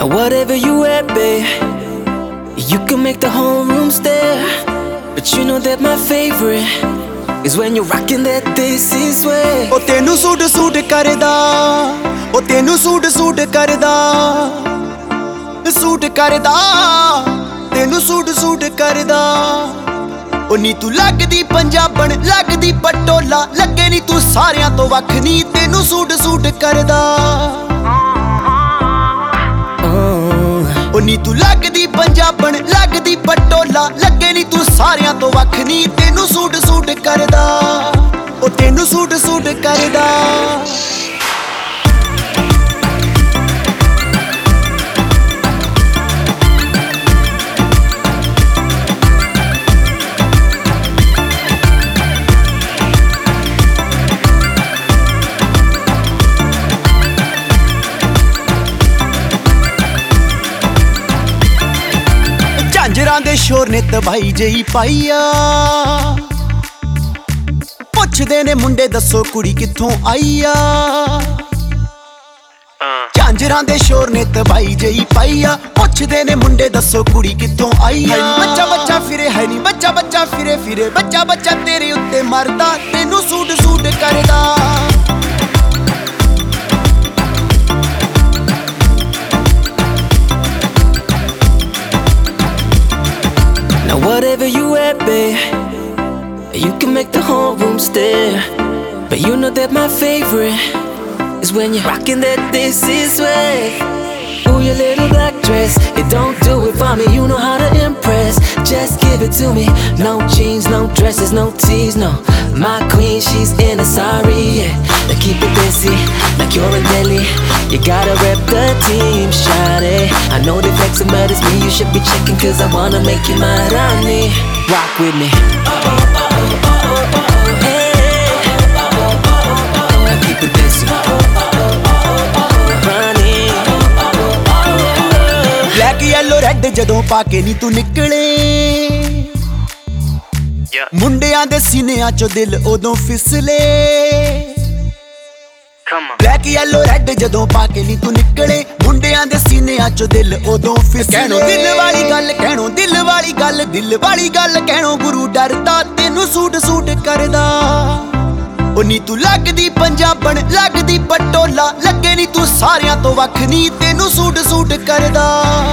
Now whatever you wear, babe, you can make the whole room stare. But you know that my favorite is when you're rocking that this is way. ਉਹ ਤੈਨੂੰ suit suit ਕਰਦਾ ਉਹ ਤੈਨੂੰ suit suit ਕਰਦਾ suit ਕਰਦਾ ਤੈਨੂੰ suit suit ਕਰਦਾ ਉਹ ਨੀ ਤੂੰ ਲੱਗਦੀ ਪੰਜਾਬਣ ਲੱਗਦੀ ਪਟੋਲਾ ਲੱਗੇ ਨੀ ਤੂੰ ਸਾਰਿਆਂ ਤੋਂ ਵੱਖ ਨੀ ਤੈਨੂੰ ਸੂਟ ਸੂਟ ਕਰਦਾ ਉਹ ਨੀ ਤੂੰ ਲੱਗਦੀ ਪੰਜਾਬਣ, ਲੱਗਦੀ ਪਟੋਲਾ। ਲੱਗੇ ਨੀ ਤੂੰ ਸਾਰਿਆਂ ਤੋਂ ਵੱਖ ਨੀ, ਤੈਨੂੰ ਸੂਟ ਸੂਟ ਕਰਦਾ। ਝਾਂਜਰਾਂ ਦੇ ਸ਼ੋਰ ਨੇ ਤਬਾਈ ਜਈ ਪਾਈਆ ਪੁੱਛਦੇ ਨੇ ਮੁੰਡੇ ਦੱਸੋ ਕੁੜੀ ਕਿੱਥੋਂ ਆਈ ਆ? ਝਾਂਜਰਾਂ ਦੇ ਸ਼ੋਰ ਨੇ ਤਬਾਈ ਜਈ ਪਾਈਆ ਪੁੱਛਦੇ ਨੇ ਮੁੰਡੇ ਦੱਸੋ ਕੁੜੀ ਕਿੱਥੋਂ ਆਈ ਆ? ਬੱਚਾ ਬੱਚਾ ਫਿਰੇ ਹੈ ਨਹੀਂ ਬੱਚਾ ਬੱਚਾ ਫਿਰੇ ਫਿਰੇ। ਬੱਚਾ ਬੱਚਾ ਤੇਰੇ ਉੱਤੇ ਮਰਦਾ। ਤੈਨੂੰ suit suit whatever you can make the whole room stare. But you know that my favorite is when you're rocking that this is way. Ooh, your little black dress, it don't do it for me. You know how to impress. Just give it to me. No jeans, no dresses, no tees, no. My queen, she's in a sorry, yeah. They keep it busy, like you're in Delhi. You gotta rep the team, shawty. I know they flexing, but it's me. You should be checking, cause I wanna make you my Rani. Rock with me. Hey. I keep it busy. Rani. Black yellow red ਜਦੋਂ ਪਾ ਕੇ ਨੀ ਤੂੰ ਨਿਕਲੇ ਮੁੰਡਿਆਂ ਦੇ ਸੀਨਿਆਂ ਚੋਂ ਦਿਲ ਉਦੋਂ ਫਿਸਲੇ ਬਲੈਕ ਯੈਲੋ ਰੈੱਡ ਜਦੋਂ ਪਾ ਕੇ ਨੀ ਤੂੰ ਨਿਕਲੇ ਮੁੰਡਿਆਂ ਦੇ ਸੀਨਿਆਂ ਚੋਂ ਦਿਲ ਉਦੋਂ ਫਿਸਲੇ। ਕਹਿਣੋ ਦਿਲ ਵਾਲੀ ਗੱਲ ਕਹਿਣੋ ਦਿਲ ਵਾਲੀ ਗੱਲ ਦਿਲ ਵਾਲੀ ਗੱਲ ਕਹਿਣੋ ਗੁਰੂ ਡਰਦਾ ਤੈਨੂੰ ਸੂਟ ਸੂਟ ਕਰਦਾ। ਉਹ ਨੀ ਤੂੰ ਲੱਗਦੀ ਪੰਜਾਬਣ ਲੱਗਦੀ ਪਟੋਲਾ ਲੱਗੇ ਨੀ ਤੂੰ ਸਾਰਿਆਂ ਤੋਂ ਵੱਖ ਨੀ ਤੈਨੂੰ ਸੂਟ ਸੂਟ ਕਰਦਾ.